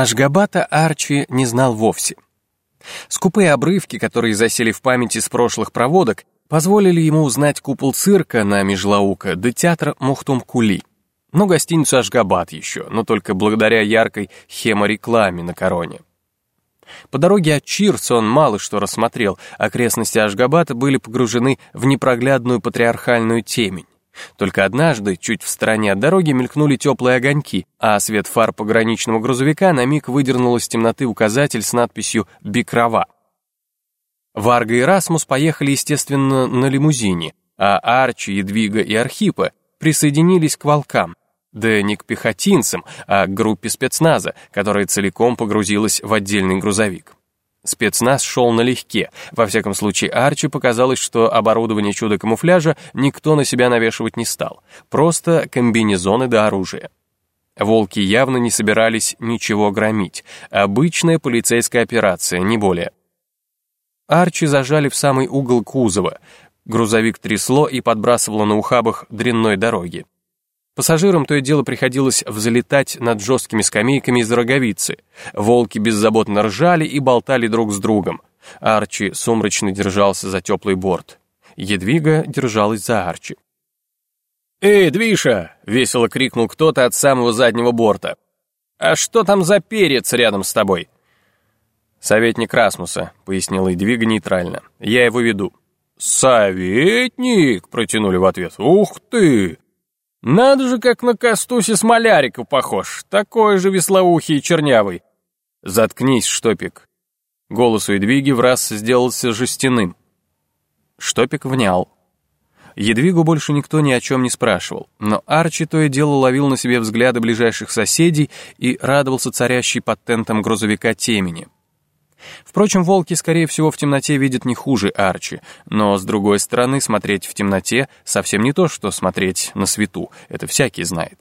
Ашгабата Арчи не знал вовсе. Скупые обрывки, которые засели в памяти с прошлых проводок, позволили ему узнать купол цирка на Межлаука до театра Мухтум-Кули. Ну, гостиницу Ашгабад еще, но только благодаря яркой хеморекламе на короне. По дороге от Чирца он мало что рассмотрел, окрестности Ашгабата были погружены в непроглядную патриархальную темень. Только однажды, чуть в стороне от дороги, мелькнули теплые огоньки, а свет фар пограничного грузовика на миг выдернул из темноты указатель с надписью «Бикрова». Варга и Расмус поехали, естественно, на лимузине, а Арчи, Едвига и Архипа присоединились к волкам. Да не к пехотинцам, а к группе спецназа, которая целиком погрузилась в отдельный грузовик. Спецназ шел налегке. Во всяком случае, Арчи показалось, что оборудование чудо-камуфляжа никто на себя навешивать не стал. Просто комбинезоны до оружия. Волки явно не собирались ничего громить. Обычная полицейская операция, не более. Арчи зажали в самый угол кузова. Грузовик трясло и подбрасывало на ухабах дрянной дороги. Пассажирам то и дело приходилось взлетать над жесткими скамейками из роговицы. Волки беззаботно ржали и болтали друг с другом. Арчи сумрачно держался за теплый борт. Едвига держалась за Арчи. «Эй, Двиша!» — весело крикнул кто-то от самого заднего борта. «А что там за перец рядом с тобой?» «Советник Расмуса», — пояснил Едвига нейтрально. «Я его веду». «Советник!» — протянули в ответ. «Ух ты! Надо же, как на Костусе Смолярика похож, такой же веслоухий и чернявый. Заткнись, Штопик. Голос у Едвиги в раз сделался жестяным. Штопик внял. Едвигу больше никто ни о чем не спрашивал, но Арчи то и дело ловил на себе взгляды ближайших соседей и радовался царящей под тентом грузовика темени. Впрочем, волки, скорее всего, в темноте видят не хуже Арчи, но, с другой стороны, смотреть в темноте совсем не то, что смотреть на свету, это всякий знает.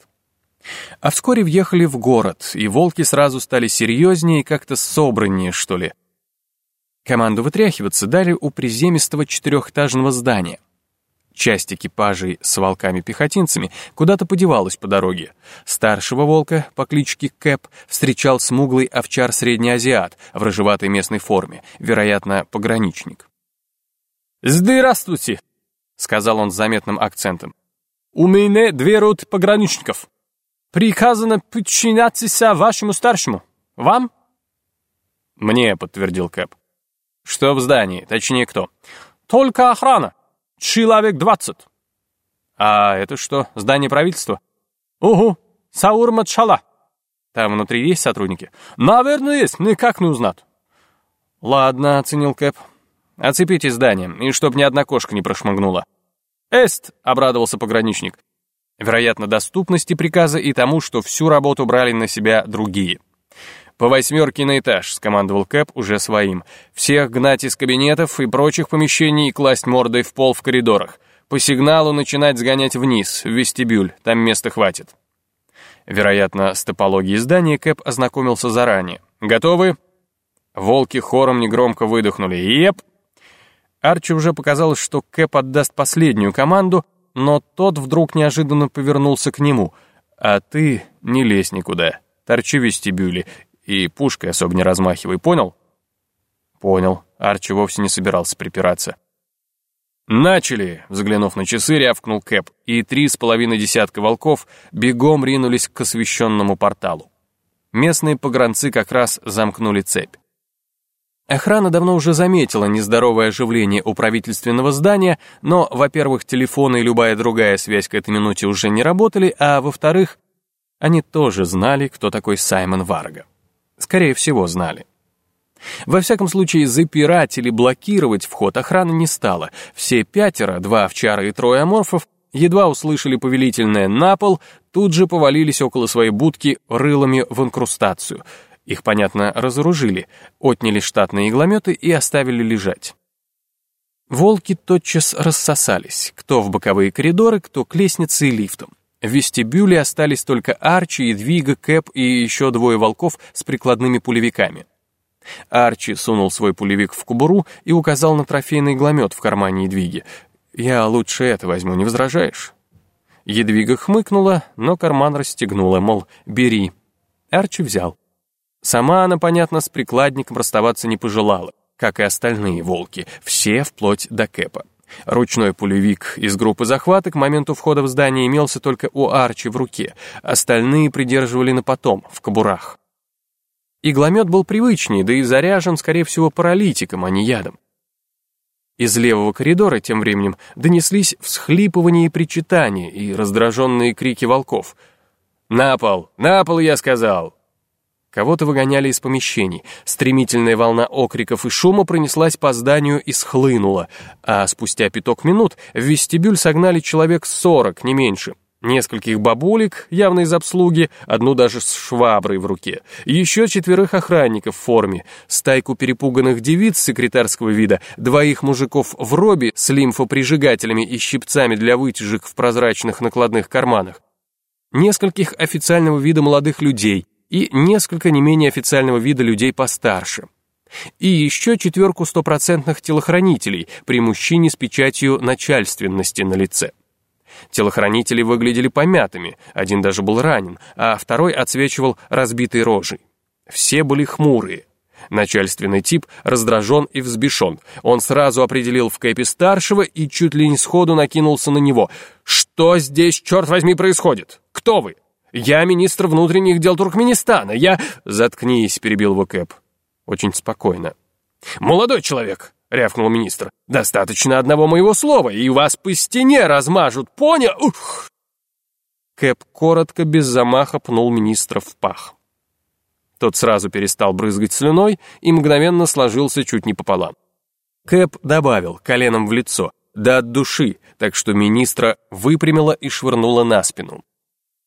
А вскоре въехали в город, и волки сразу стали серьезнее и как-то собраннее, что ли. Команду вытряхиваться дали у приземистого четырехэтажного здания. Часть экипажей с волками-пехотинцами куда-то подевалась по дороге. Старшего волка по кличке Кэп встречал смуглый овчар-среднеазиат в рыжеватой местной форме, вероятно, пограничник. «Здравствуйте», — сказал он с заметным акцентом. «У меня две роты пограничников. Приказано подчиняться вашему старшему. Вам?» «Мне», — подтвердил Кэп. «Что в здании? Точнее, кто?» «Только охрана. Человек двадцать. А это что, здание правительства? Угу, Саурма Чала. Там внутри есть сотрудники? Наверное, есть, никак не узнать. Ладно, оценил Кэп. Оцепите здание, и чтоб ни одна кошка не прошмыгнула. Эст, обрадовался пограничник. Вероятно, доступности приказа и тому, что всю работу брали на себя другие. «По восьмерке на этаж», — скомандовал Кэп уже своим. «Всех гнать из кабинетов и прочих помещений и класть мордой в пол в коридорах. По сигналу начинать сгонять вниз, в вестибюль, там места хватит». Вероятно, с топологией здания Кэп ознакомился заранее. «Готовы?» Волки хором негромко выдохнули. «Еп!» Арчи уже показалось, что Кэп отдаст последнюю команду, но тот вдруг неожиданно повернулся к нему. «А ты не лезь никуда, торчи в вестибюле и пушкой особо не размахивай, понял?» «Понял». Арчи вовсе не собирался припираться. «Начали!» — взглянув на часы, рявкнул Кэп, и три с половиной десятка волков бегом ринулись к освещенному порталу. Местные погранцы как раз замкнули цепь. Охрана давно уже заметила нездоровое оживление у правительственного здания, но, во-первых, телефоны и любая другая связь к этой минуте уже не работали, а во-вторых, они тоже знали, кто такой Саймон Варга. Скорее всего, знали. Во всяком случае, запирать или блокировать вход охраны не стало. Все пятеро, два овчара и трое аморфов, едва услышали повелительное «на пол», тут же повалились около своей будки рылами в инкрустацию. Их, понятно, разоружили, отняли штатные иглометы и оставили лежать. Волки тотчас рассосались, кто в боковые коридоры, кто к лестнице и лифтам. В вестибюле остались только Арчи, Едвига, Кэп и еще двое волков с прикладными пулевиками. Арчи сунул свой пулевик в кубуру и указал на трофейный гломет в кармане Едвиги. «Я лучше это возьму, не возражаешь?» Едвига хмыкнула, но карман расстегнула, мол, «бери». Арчи взял. Сама она, понятно, с прикладником расставаться не пожелала, как и остальные волки, все вплоть до Кэпа. Ручной пулевик из группы захвата к моменту входа в здание имелся только у Арчи в руке, остальные придерживали на потом, в кобурах. Игломет был привычнее, да и заряжен, скорее всего, паралитиком, а не ядом. Из левого коридора тем временем донеслись всхлипывания и причитания и раздраженные крики волков. «На пол! На пол, я сказал!» Кого-то выгоняли из помещений. Стремительная волна окриков и шума пронеслась по зданию и схлынула, а спустя пяток минут в вестибюль согнали человек сорок, не меньше. Нескольких бабулек, явно из обслуги, одну даже с шваброй в руке, еще четверых охранников в форме, стайку перепуганных девиц секретарского вида, двоих мужиков в робе с лимфоприжигателями и щипцами для вытяжек в прозрачных накладных карманах, нескольких официального вида молодых людей и несколько не менее официального вида людей постарше. И еще четверку стопроцентных телохранителей при мужчине с печатью начальственности на лице. Телохранители выглядели помятыми, один даже был ранен, а второй отсвечивал разбитой рожей. Все были хмурые. Начальственный тип раздражен и взбешен. Он сразу определил в Кэпе старшего и чуть ли не сходу накинулся на него. «Что здесь, черт возьми, происходит? Кто вы? Я министр внутренних дел Туркменистана, я...» «Заткнись», — перебил его Кэп. Очень спокойно. «Молодой человек, — рявкнул министр. «Достаточно одного моего слова, и вас по стене размажут, понял?» Ух! Кэп коротко, без замаха пнул министра в пах. Тот сразу перестал брызгать слюной и мгновенно сложился чуть не пополам. Кэп добавил коленом в лицо, да от души, так что министра выпрямила и швырнула на спину.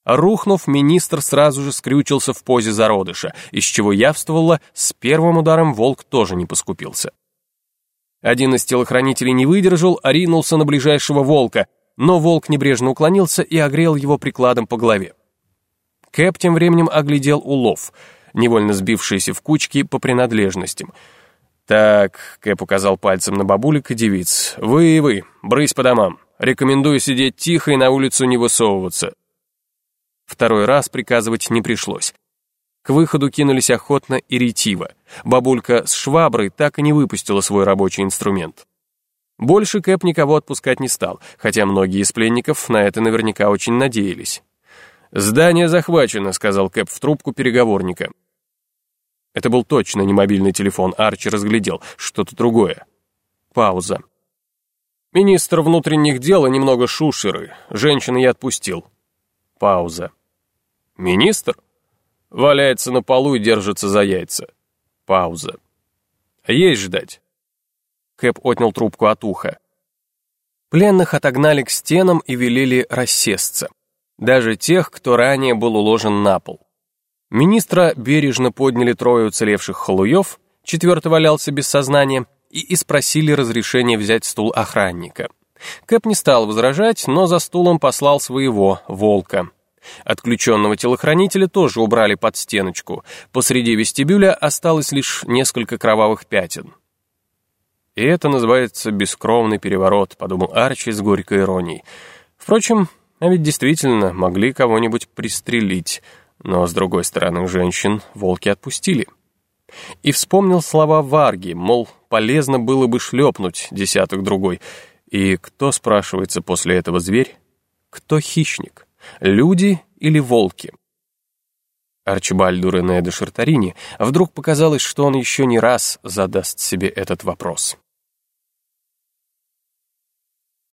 Рухнув, министр сразу же скрючился в позе зародыша, из чего явствовало, с первым ударом волк тоже не поскупился. Один из телохранителей не выдержал, а ринулся на ближайшего волка, но волк небрежно уклонился и огрел его прикладом по голове. Кэп тем временем оглядел улов, невольно сбившийся в кучки по принадлежностям. «Так», — Кэп указал пальцем на бабулек и девиц, «вы и вы, брысь по домам. Рекомендую сидеть тихо и на улицу не высовываться». Второй раз приказывать не пришлось. К выходу кинулись охотно и ретиво. Бабулька с шваброй так и не выпустила свой рабочий инструмент. Больше Кэп никого отпускать не стал, хотя многие из пленников на это наверняка очень надеялись. «Здание захвачено», — сказал Кэп в трубку переговорника. Это был точно не мобильный телефон, Арчи разглядел, что-то другое. Пауза. «Министр внутренних дел и немного шушеры. Женщины я отпустил». Пауза. «Министр?» Валяется на полу и держится за яйца. Пауза. Есть ждать. Кэп отнял трубку от уха. Пленных отогнали к стенам и велели рассесться. Даже тех, кто ранее был уложен на пол. Министра бережно подняли трое уцелевших халуев, четвертый валялся без сознания, и испросили разрешение взять стул охранника. Кэп не стал возражать, но за стулом послал своего, волка. Отключенного телохранителя тоже убрали под стеночку. Посреди вестибюля осталось лишь несколько кровавых пятен. «И это называется бескровный переворот», — подумал Арчи с горькой иронией. «Впрочем, а ведь действительно могли кого-нибудь пристрелить, но, с другой стороны, женщин волки отпустили». И вспомнил слова Варги, мол, полезно было бы шлепнуть десяток-другой. И кто, спрашивается, после этого зверь? Кто хищник? Люди или волки? Арчибальду Рене де Шартарини вдруг показалось, что он еще не раз задаст себе этот вопрос.